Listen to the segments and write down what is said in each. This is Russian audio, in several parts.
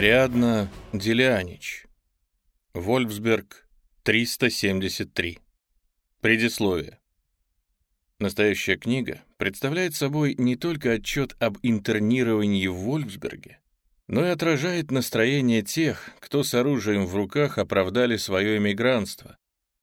Ариадна Делянич. Вольфсберг, 373. Предисловие. Настоящая книга представляет собой не только отчет об интернировании в Вольфсберге, но и отражает настроение тех, кто с оружием в руках оправдали свое эмигрантство,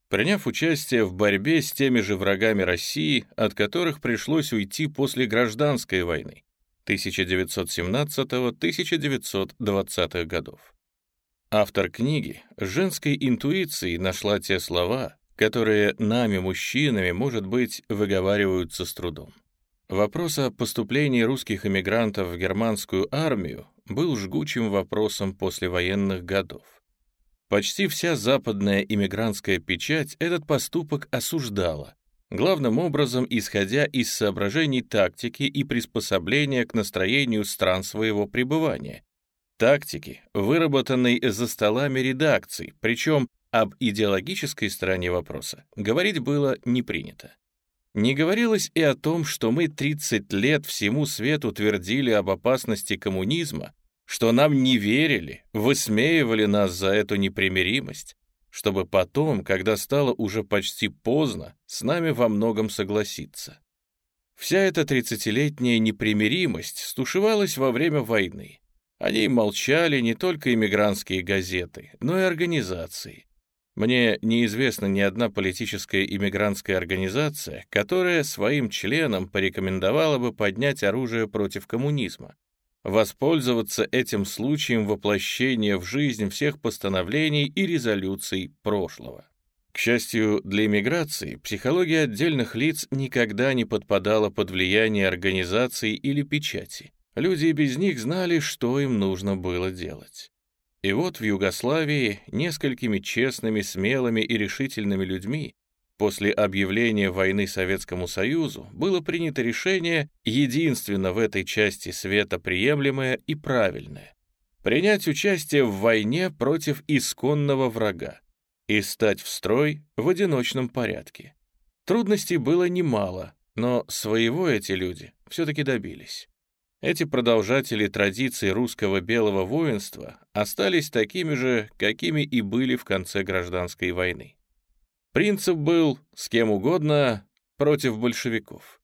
приняв участие в борьбе с теми же врагами России, от которых пришлось уйти после гражданской войны 1917-1920 годов. Автор книги женской интуицией нашла те слова, которые нами, мужчинами, может быть, выговариваются с трудом. Вопрос о поступлении русских эмигрантов в германскую армию был жгучим вопросом послевоенных годов. Почти вся западная иммигрантская печать этот поступок осуждала, главным образом исходя из соображений тактики и приспособления к настроению стран своего пребывания, тактики, выработанной за столами редакций, причем об идеологической стороне вопроса говорить было не принято. Не говорилось и о том, что мы 30 лет всему свету твердили об опасности коммунизма, что нам не верили, высмеивали нас за эту непримиримость, чтобы потом, когда стало уже почти поздно, с нами во многом согласиться. Вся эта тридцатилетняя непримиримость стушевалась во время войны. О ней молчали не только иммигрантские газеты, но и организации. Мне неизвестна ни одна политическая иммигрантская организация, которая своим членам порекомендовала бы поднять оружие против коммунизма, воспользоваться этим случаем воплощения в жизнь всех постановлений и резолюций прошлого. К счастью для иммиграции, психология отдельных лиц никогда не подпадала под влияние организаций или печати. Люди без них знали, что им нужно было делать. И вот в Югославии несколькими честными, смелыми и решительными людьми после объявления войны Советскому Союзу было принято решение, единственно в этой части света приемлемое и правильное, принять участие в войне против исконного врага и стать в строй в одиночном порядке. Трудностей было немало, но своего эти люди все-таки добились. Эти продолжатели традиций русского белого воинства остались такими же, какими и были в конце гражданской войны. Принцип был с кем угодно против большевиков.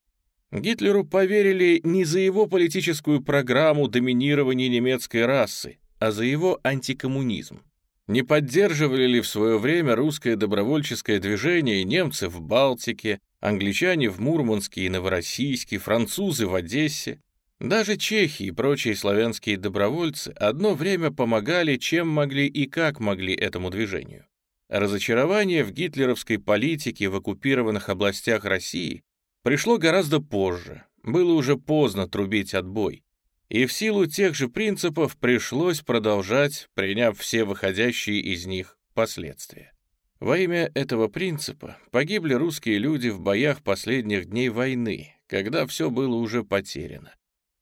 Гитлеру поверили не за его политическую программу доминирования немецкой расы, а за его антикоммунизм. Не поддерживали ли в свое время русское добровольческое движение немцы в Балтике, англичане в Мурманске и Новороссийске, французы в Одессе, даже чехи и прочие славянские добровольцы одно время помогали, чем могли и как могли этому движению. Разочарование в гитлеровской политике в оккупированных областях России пришло гораздо позже, было уже поздно трубить отбой, и в силу тех же принципов пришлось продолжать, приняв все выходящие из них последствия. Во имя этого принципа погибли русские люди в боях последних дней войны, когда все было уже потеряно.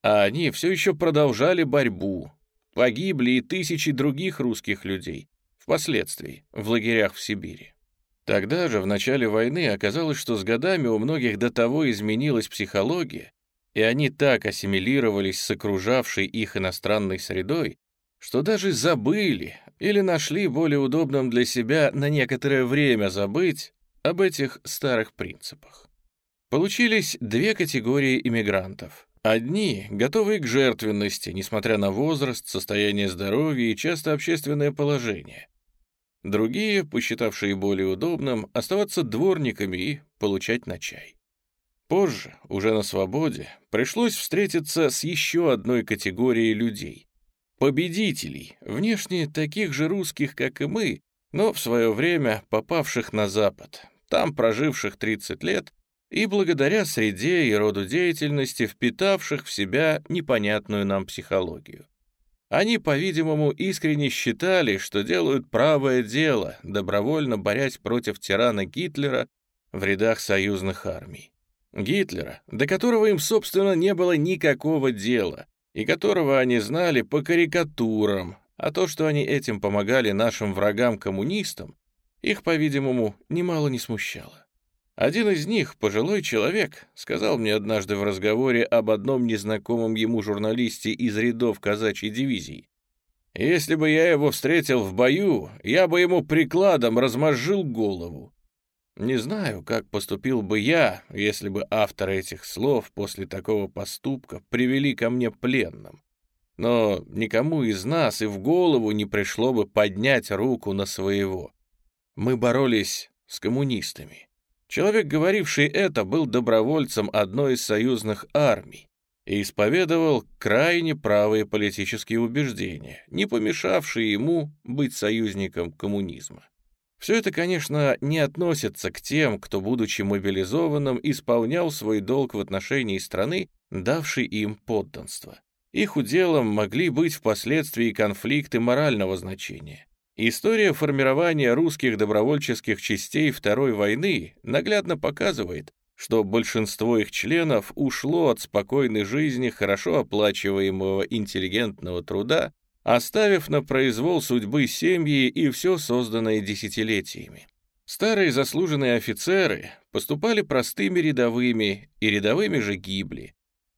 А они все еще продолжали борьбу. Погибли и тысячи других русских людей, впоследствии, в лагерях в Сибири. Тогда же, в начале войны, оказалось, что с годами у многих до того изменилась психология, и они так ассимилировались с окружавшей их иностранной средой, что даже забыли или нашли более удобным для себя на некоторое время забыть об этих старых принципах. Получились две категории иммигрантов — Одни, готовые к жертвенности, несмотря на возраст, состояние здоровья и часто общественное положение. Другие, посчитавшие более удобным, оставаться дворниками и получать на чай. Позже, уже на свободе, пришлось встретиться с еще одной категорией людей. Победителей, внешне таких же русских, как и мы, но в свое время попавших на Запад, там проживших 30 лет и благодаря среде и роду деятельности, впитавших в себя непонятную нам психологию. Они, по-видимому, искренне считали, что делают правое дело, добровольно борясь против тирана Гитлера в рядах союзных армий. Гитлера, до которого им, собственно, не было никакого дела, и которого они знали по карикатурам, а то, что они этим помогали нашим врагам-коммунистам, их, по-видимому, немало не смущало. Один из них, пожилой человек, сказал мне однажды в разговоре об одном незнакомом ему журналисте из рядов казачьей дивизии. Если бы я его встретил в бою, я бы ему прикладом размозжил голову. Не знаю, как поступил бы я, если бы авторы этих слов после такого поступка привели ко мне пленным. Но никому из нас и в голову не пришло бы поднять руку на своего. Мы боролись с коммунистами. Человек, говоривший это, был добровольцем одной из союзных армий и исповедовал крайне правые политические убеждения, не помешавшие ему быть союзником коммунизма. Все это, конечно, не относится к тем, кто, будучи мобилизованным, исполнял свой долг в отношении страны, давшей им подданство. Их уделом могли быть впоследствии конфликты морального значения. История формирования русских добровольческих частей Второй войны наглядно показывает, что большинство их членов ушло от спокойной жизни хорошо оплачиваемого интеллигентного труда оставив на произвол судьбы семьи и все созданное десятилетиями. Старые заслуженные офицеры поступали простыми рядовыми, и рядовыми же гибли.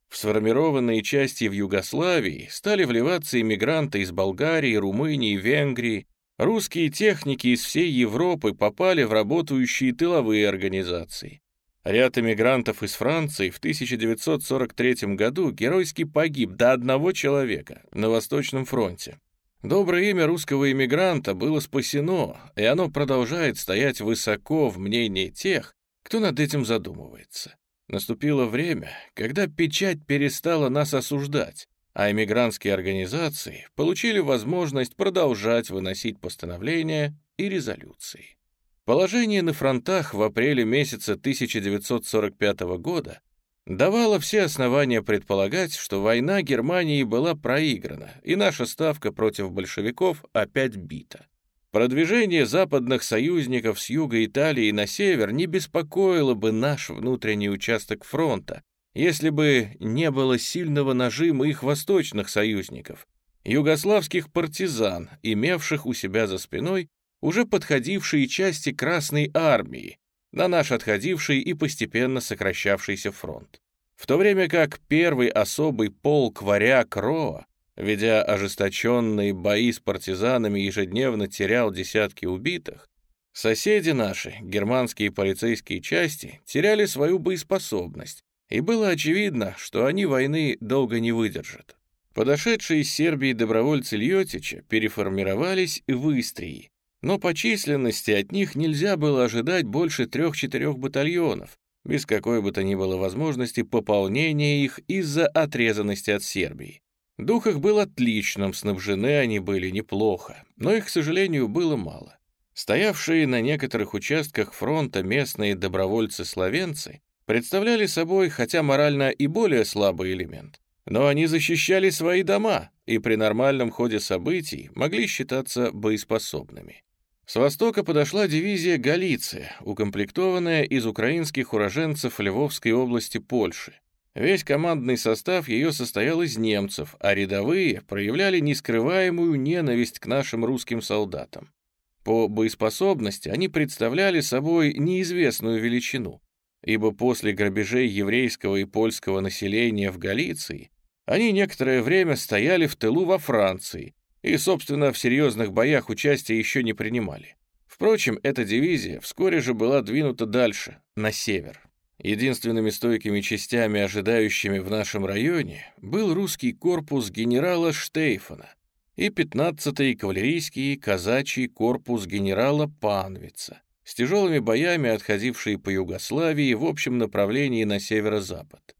В сформированные части в Югославии стали вливаться иммигранты из Болгарии, Румынии, Венгрии. Русские техники из всей Европы попали в работающие тыловые организации. Ряд эмигрантов из Франции в 1943 году геройски погиб до одного человека на Восточном фронте. Доброе имя русского эмигранта было спасено, и оно продолжает стоять высоко в мнении тех, кто над этим задумывается. Наступило время, когда печать перестала нас осуждать, а эмигрантские организации получили возможность продолжать выносить постановления и резолюции. Положение на фронтах в апреле месяца 1945 года давало все основания предполагать, что война Германии была проиграна, и наша ставка против большевиков опять бита. Продвижение западных союзников с юга Италии на север не беспокоило бы наш внутренний участок фронта, если бы не было сильного нажима их восточных союзников, югославских партизан, имевших у себя за спиной уже подходившие части Красной Армии, на наш отходивший и постепенно сокращавшийся фронт. В то время как первый особый полк варяг Роа, ведя ожесточенные бои с партизанами, ежедневно терял десятки убитых, соседи наши, германские полицейские части, теряли свою боеспособность, и было очевидно, что они войны долго не выдержат. Подошедшие из Сербии добровольцы Льотича переформировались в Истрии, но по численности от них нельзя было ожидать больше трех-четырех батальонов, без какой бы то ни было возможности пополнения их из-за отрезанности от Сербии. Дух их был отличным, снабжены они были неплохо, но их, к сожалению, было мало. Стоявшие на некоторых участках фронта местные добровольцы-словенцы представляли собой, хотя морально и более слабый элемент, но они защищали свои дома и при нормальном ходе событий могли считаться боеспособными. С востока подошла дивизия «Галиция», укомплектованная из украинских уроженцев Львовской области Польши. Весь командный состав ее состоял из немцев, а рядовые проявляли нескрываемую ненависть к нашим русским солдатам. По боеспособности они представляли собой неизвестную величину, ибо после грабежей еврейского и польского населения в Галиции они некоторое время стояли в тылу во Франции, и, собственно, в серьезных боях участия еще не принимали. Впрочем, эта дивизия вскоре же была двинута дальше, на север. Единственными стойкими частями, ожидающими в нашем районе, был русский корпус генерала Штейфана и 15-й кавалерийский казачий корпус генерала Панвица, с тяжелыми боями отходившие по Югославии в общем направлении на северо-запад.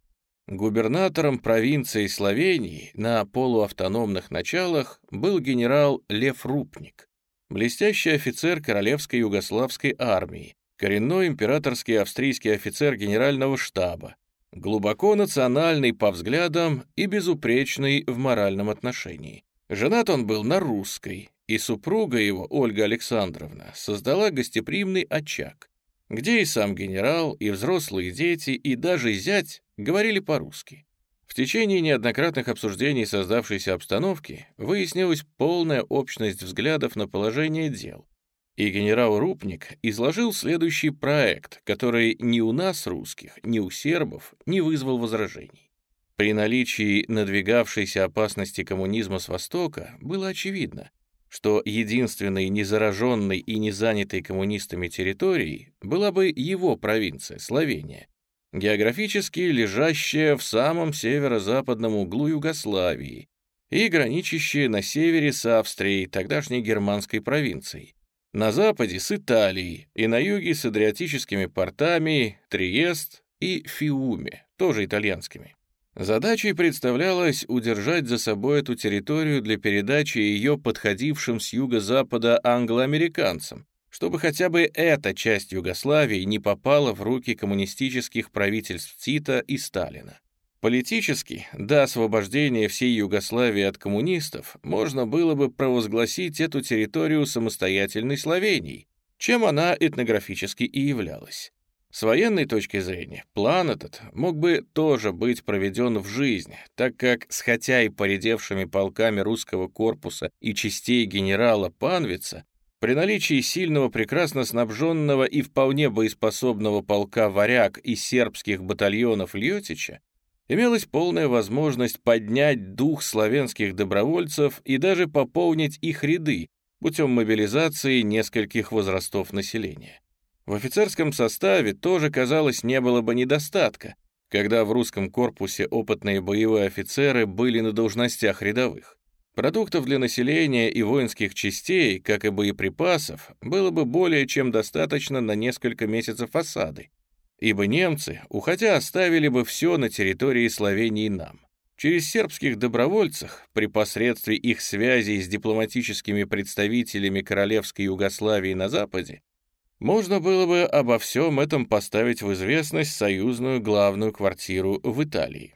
Губернатором провинции Словении на полуавтономных началах был генерал Лев Рупник, блестящий офицер Королевской югославской армии, коренной императорский австрийский офицер генерального штаба, глубоко национальный по взглядам и безупречный в моральном отношении. Женат он был на русской, и супруга его, Ольга Александровна, создала гостеприимный очаг, где и сам генерал, и взрослые дети, и даже зять говорили по-русски. В течение неоднократных обсуждений создавшейся обстановки выяснилась полная общность взглядов на положение дел, и генерал Рупник изложил следующий проект, который ни у нас, русских, ни у сербов не вызвал возражений. При наличии надвигавшейся опасности коммунизма с Востока было очевидно, что единственной незараженной и не занятой коммунистами территорией была бы его провинция, Словения, географически лежащая в самом северо-западном углу Югославии и граничащая на севере с Австрией, тогдашней германской провинцией, на западе с Италией и на юге с адриатическими портами Триест и Фиуме, тоже итальянскими. Задачей представлялось удержать за собой эту территорию для передачи ее подходившим с юго-запада англоамериканцам, чтобы хотя бы эта часть Югославии не попала в руки коммунистических правительств Тита и Сталина. Политически, до освобождения всей Югославии от коммунистов, можно было бы провозгласить эту территорию самостоятельной Словенией, чем она этнографически и являлась. С военной точки зрения, план этот мог бы тоже быть проведен в жизнь, так как с хотя и поредевшими полками русского корпуса и частей генерала Панвица, при наличии сильного, прекрасно снабженного и вполне боеспособного полка «Варяг» и сербских батальонов Льотича, имелась полная возможность поднять дух славянских добровольцев и даже пополнить их ряды путем мобилизации нескольких возрастов населения. В офицерском составе тоже, казалось, не было бы недостатка, когда в русском корпусе опытные боевые офицеры были на должностях рядовых. Продуктов для населения и воинских частей, как и боеприпасов, было бы более чем достаточно на несколько месяцев осады, ибо немцы, уходя, оставили бы все на территории Словении нам. Через сербских добровольцев, при посредстве их связей с дипломатическими представителями Королевской Югославии на Западе, можно было бы обо всем этом поставить в известность союзную главную квартиру в Италии.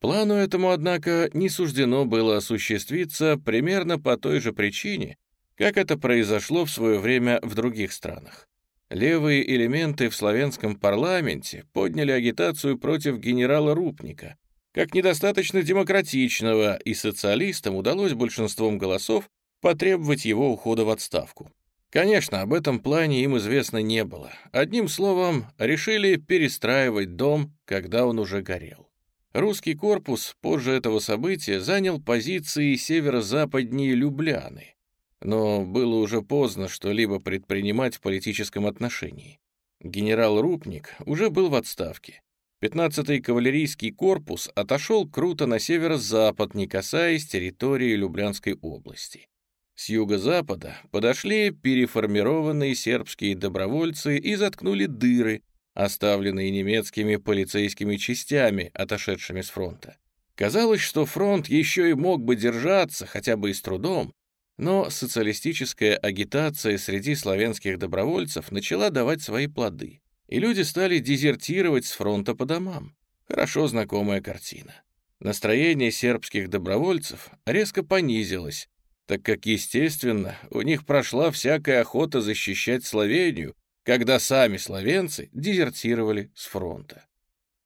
Плану этому, однако, не суждено было осуществиться примерно по той же причине, как это произошло в свое время в других странах. Левые элементы в славянском парламенте подняли агитацию против генерала Рупника, как недостаточно демократичного, и социалистам удалось большинством голосов потребовать его ухода в отставку. Конечно, об этом плане им известно не было. Одним словом, решили перестраивать дом, когда он уже горел. Русский корпус позже этого события занял позиции северо-западнее Любляны, но было уже поздно что-либо предпринимать в политическом отношении. Генерал Рупник уже был в отставке. 15-й кавалерийский корпус отошел круто на северо-запад, не касаясь территории Люблянской области. С юго-запада подошли переформированные сербские добровольцы и заткнули дыры, оставленные немецкими полицейскими частями, отошедшими с фронта. Казалось, что фронт еще и мог бы держаться, хотя бы и с трудом, но социалистическая агитация среди славянских добровольцев начала давать свои плоды, и люди стали дезертировать с фронта по домам. Хорошо знакомая картина. Настроение сербских добровольцев резко понизилось, так как, естественно, у них прошла всякая охота защищать Словению, когда сами словенцы дезертировали с фронта.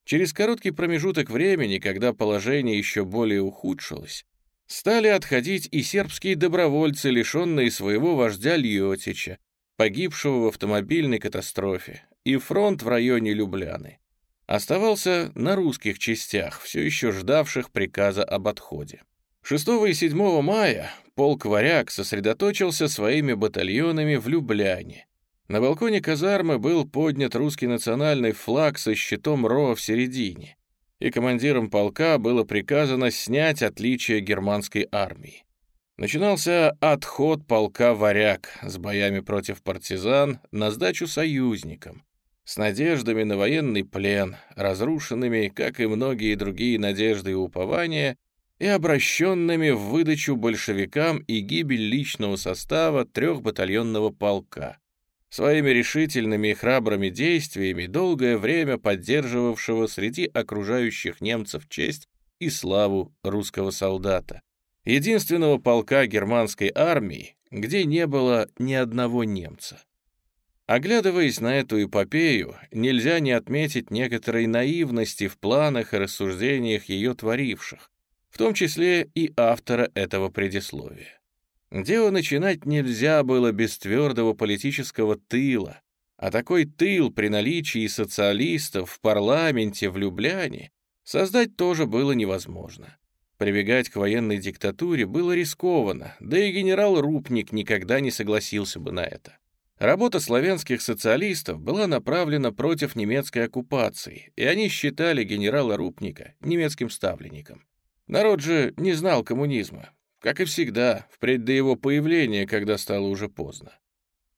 Через короткий промежуток времени, когда положение еще более ухудшилось, стали отходить и сербские добровольцы, лишенные своего вождя Льотича, погибшего в автомобильной катастрофе, и фронт в районе Любляны. Оставался на русских частях, все еще ждавших приказа об отходе. 6 и 7 мая полк «Варяг» сосредоточился своими батальонами в Любляне. На балконе казармы был поднят русский национальный флаг со щитом РО в середине, и командиром полка было приказано снять отличие германской армии. Начинался отход полка «Варяг» с боями против партизан на сдачу союзникам, с надеждами на военный плен, разрушенными, как и многие другие надежды и упования, и обращенными в выдачу большевикам и гибель личного состава трехбатальонного полка, своими решительными и храбрыми действиями долгое время поддерживавшего среди окружающих немцев честь и славу русского солдата, единственного полка германской армии, где не было ни одного немца. Оглядываясь на эту эпопею, нельзя не отметить некоторой наивности в планах и рассуждениях ее творивших, в том числе и автора этого предисловия. Дело начинать нельзя было без твердого политического тыла, а такой тыл при наличии социалистов в парламенте в Любляне Создать тоже было невозможно. Прибегать к военной диктатуре было рискованно, да и генерал Рупник никогда не согласился бы на это. Работа славянских социалистов была направлена против немецкой оккупации, и они считали генерала Рупника немецким ставленником. Народ же не знал коммунизма, как и всегда, впредь до его появления, когда стало уже поздно.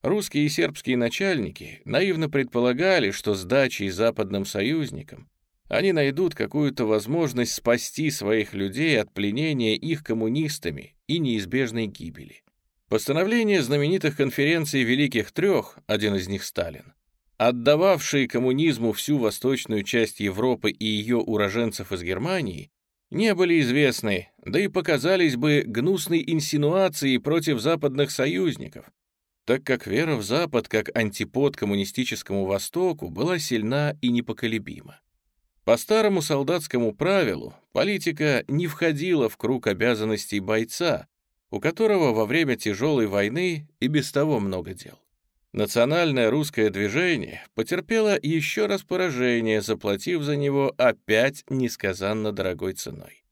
Русские и сербские начальники наивно предполагали, что сдачей западным союзникам они найдут какую-то возможность спасти своих людей от пленения их коммунистами и неизбежной гибели. Постановление знаменитых конференций Великих Трех, один из них Сталин, отдававшие коммунизму всю восточную часть Европы и ее уроженцев из Германии, не были известны, да и показались бы гнусной инсинуацией против западных союзников, так как вера в Запад как антипод коммунистическому Востоку была сильна и непоколебима. По старому солдатскому правилу политика не входила в круг обязанностей бойца, у которого во время тяжелой войны и без того много дел. Национальное русское движение потерпело еще раз поражение, заплатив за него опять несказанно дорогой ценой.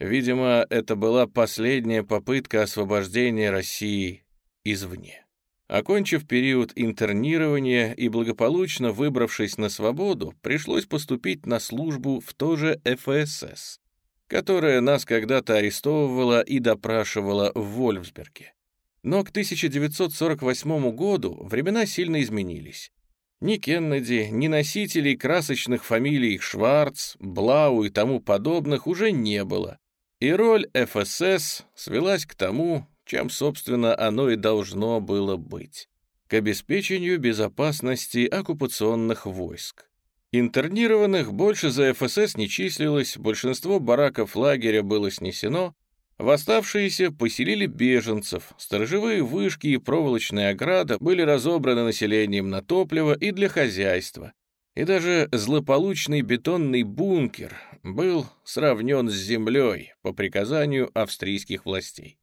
Видимо, это была последняя попытка освобождения России извне. Окончив период интернирования и благополучно выбравшись на свободу, пришлось поступить на службу в то же ФСС, которая нас когда-то арестовывала и допрашивала в Вольфсберге. Но к 1948 году времена сильно изменились. Ни Кеннеди, ни носителей красочных фамилий Шварц, Блау и тому подобных уже не было, и роль ФСС свелась к тому, чем, собственно, оно и должно было быть, к обеспечению безопасности оккупационных войск. Интернированных больше за ФСС не числилось, большинство бараков лагеря было снесено, восставшиеся поселили беженцев, сторожевые вышки и проволочная ограда были разобраны населением на топливо и для хозяйства, и даже злополучный бетонный бункер был сравнен с землей по приказанию австрийских властей.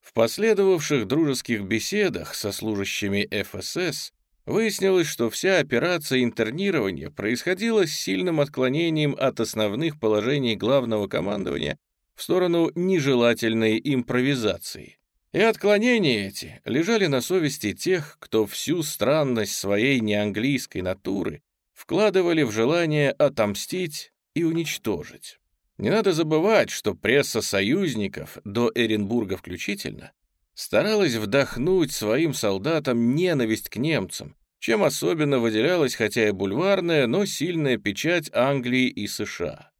В последовавших дружеских беседах со служащими ФСС выяснилось, что вся операция интернирования происходила с сильным отклонением от основных положений главного командования в сторону нежелательной импровизации. И отклонения эти лежали на совести тех, кто всю странность своей неанглийской натуры вкладывали в желание отомстить и уничтожить. Не надо забывать, что пресса союзников, до Эренбурга включительно, старалась вдохнуть своим солдатам ненависть к немцам, чем особенно выделялась хотя и бульварная, но сильная печать Англии и США.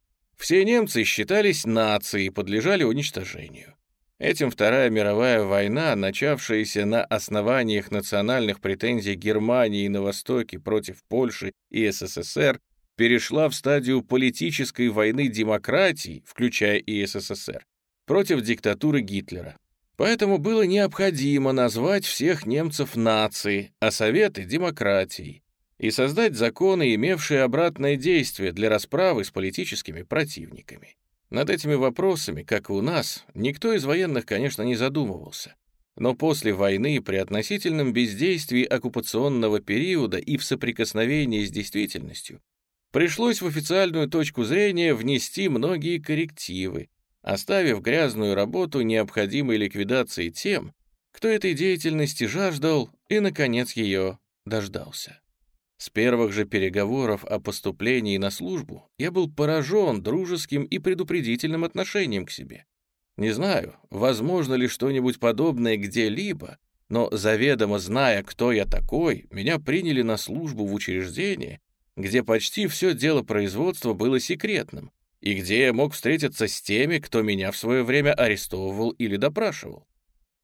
Все немцы считались нацией и подлежали уничтожению. Этим Вторая мировая война, начавшаяся на основаниях национальных претензий Германии на Востоке против Польши и СССР, перешла в стадию политической войны демократий, включая и СССР, против диктатуры Гитлера. Поэтому было необходимо назвать всех немцев нацией, а Советы — демократией, и создать законы, имевшие обратное действие для расправы с политическими противниками. Над этими вопросами, как и у нас, никто из военных, конечно, не задумывался. Но после войны при относительном бездействии оккупационного периода и в соприкосновении с действительностью пришлось в официальную точку зрения внести многие коррективы, оставив грязную работу необходимой ликвидации тем, кто этой деятельности жаждал и, наконец, ее дождался. С первых же переговоров о поступлении на службу я был поражен дружеским и предупредительным отношением к себе. Не знаю, возможно ли что-нибудь подобное где-либо, но заведомо зная, кто я такой, меня приняли на службу в учреждение, где почти все дело производства было секретным, и где я мог встретиться с теми, кто меня в свое время арестовывал или допрашивал.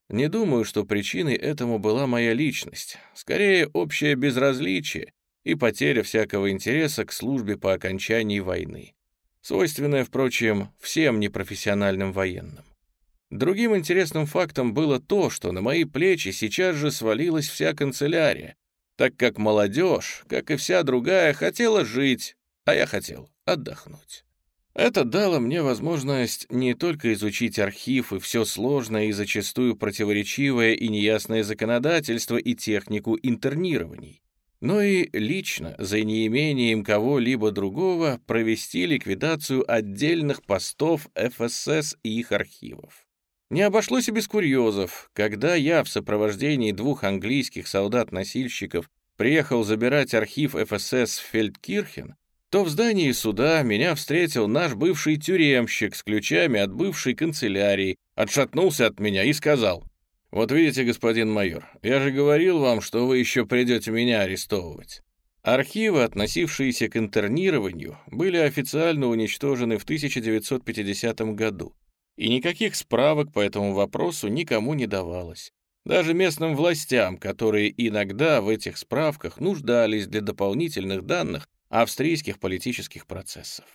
Не думаю, что причиной этому была моя личность, скорее общее безразличие и потеря всякого интереса к службе по окончании войны, свойственная, впрочем, всем непрофессиональным военным. Другим интересным фактом было то, что на мои плечи сейчас же свалилась вся канцелярия, так как молодежь, как и вся другая, хотела жить, а я хотел отдохнуть. Это дало мне возможность не только изучить архив и все сложное и зачастую противоречивое и неясное законодательство и технику интернирований, но и лично, за неимением кого-либо другого, провести ликвидацию отдельных постов ФСС и их архивов. Не обошлось и без курьезов. Когда я в сопровождении двух английских солдат-носильщиков приехал забирать архив ФСС в Фельдкирхен, то в здании суда меня встретил наш бывший тюремщик с ключами от бывшей канцелярии, отшатнулся от меня и сказал, «Вот видите, господин майор, я же говорил вам, что вы еще придете меня арестовывать». Архивы, относившиеся к интернированию, были официально уничтожены в 1950 году, и никаких справок по этому вопросу никому не давалось. Даже местным властям, которые иногда в этих справках нуждались для дополнительных данных австрийских политических процессов.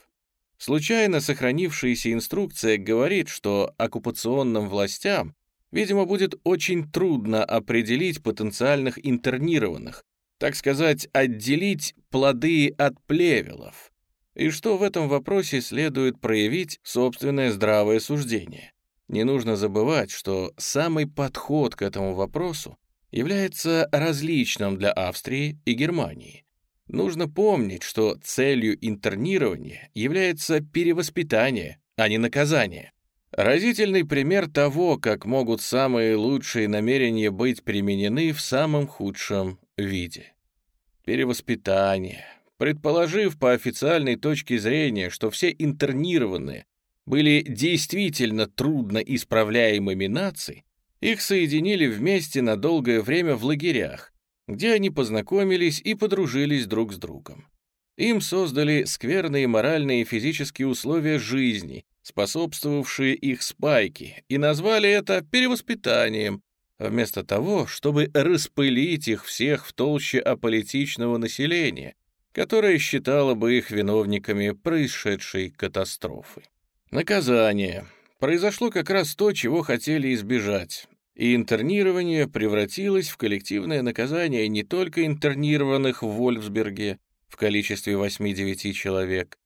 Случайно сохранившаяся инструкция говорит, что оккупационным властям, видимо, будет очень трудно определить потенциальных интернированных, так сказать, отделить плоды от плевелов, и что в этом вопросе следует проявить собственное здравое суждение. Не нужно забывать, что самый подход к этому вопросу является различным для Австрии и Германии. Нужно помнить, что целью интернирования является перевоспитание, а не наказание. Разительный пример того, как могут самые лучшие намерения быть применены в самом худшем виде. Перевоспитание, Предположив по официальной точке зрения, что все интернированные были действительно трудно исправляемыми нацией, их соединили вместе на долгое время в лагерях, где они познакомились и подружились друг с другом. Им создали скверные моральные и физические условия жизни, способствовавшие их спайке, и назвали это перевоспитанием, вместо того, чтобы распылить их всех в толще аполитичного населения, которая считала бы их виновниками происшедшей катастрофы. Наказание. Произошло как раз то, чего хотели избежать, и интернирование превратилось в коллективное наказание не только интернированных в Вольфсберге в количестве 8-9 человек,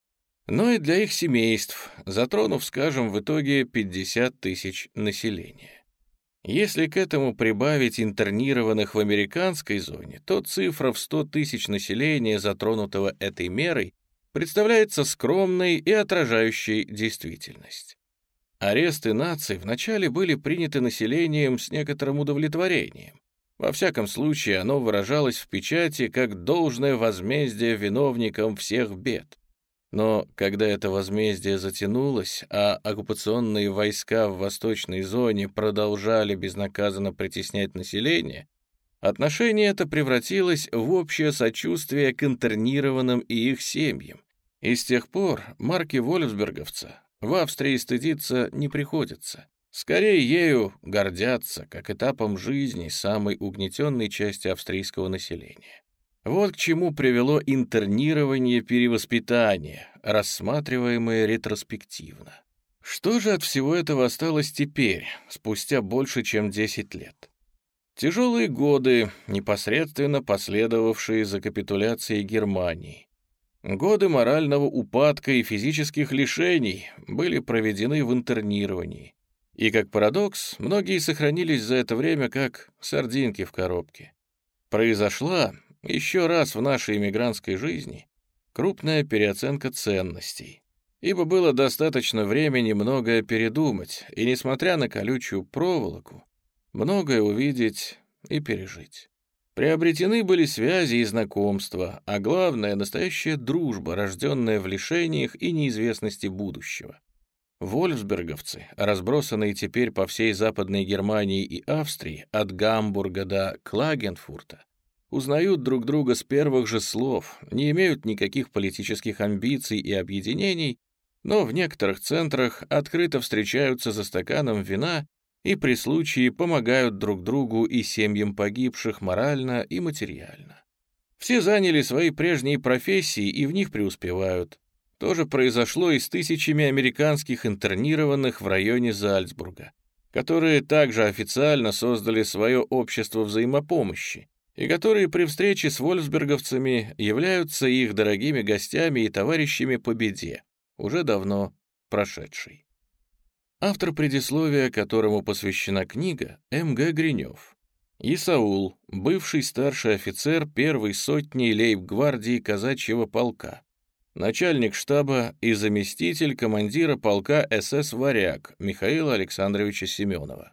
но и для их семейств, затронув, скажем, в итоге 50 тысяч населения. Если к этому прибавить интернированных в американской зоне, то цифра в 100 тысяч населения, затронутого этой мерой, представляется скромной и отражающей действительность. Аресты наций вначале были приняты населением с некоторым удовлетворением. Во всяком случае, оно выражалось в печати как должное возмездие виновникам всех бед. Но когда это возмездие затянулось, а оккупационные войска в восточной зоне продолжали безнаказанно притеснять население, отношение это превратилось в общее сочувствие к интернированным и их семьям. И с тех пор марки Вольфсберговца в Австрии стыдиться не приходится. Скорее ею гордятся, как этапом жизни самой угнетенной части австрийского населения. Вот к чему привело интернирование перевоспитания, рассматриваемое ретроспективно. Что же от всего этого осталось теперь, спустя больше, чем 10 лет? Тяжелые годы, непосредственно последовавшие за капитуляцией Германии. Годы морального упадка и физических лишений были проведены в интернировании. И как парадокс, многие сохранились за это время как сардинки в коробке. Произошла еще раз в нашей иммигрантской жизни крупная переоценка ценностей, ибо было достаточно времени многое передумать и, несмотря на колючую проволоку, многое увидеть и пережить. Приобретены были связи и знакомства, а главное — настоящая дружба, рожденная в лишениях и неизвестности будущего. Вольфсберговцы, разбросанные теперь по всей Западной Германии и Австрии, от Гамбурга до Клагенфурта, узнают друг друга с первых же слов, не имеют никаких политических амбиций и объединений, но в некоторых центрах открыто встречаются за стаканом вина и при случае помогают друг другу и семьям погибших морально и материально. Все заняли свои прежние профессии и в них преуспевают. То же произошло и с тысячами американских интернированных в районе Зальцбурга, которые также официально создали свое общество взаимопомощи, и которые при встрече с вольфсберговцами являются их дорогими гостями и товарищами по беде, уже давно прошедшей. Автор предисловия, которому посвящена книга, М.Г. Гринев. Исаул, бывший старший офицер первой сотни лейб-гвардии казачьего полка, начальник штаба и заместитель командира полка СС «Варяг» Михаила Александровича Семенова.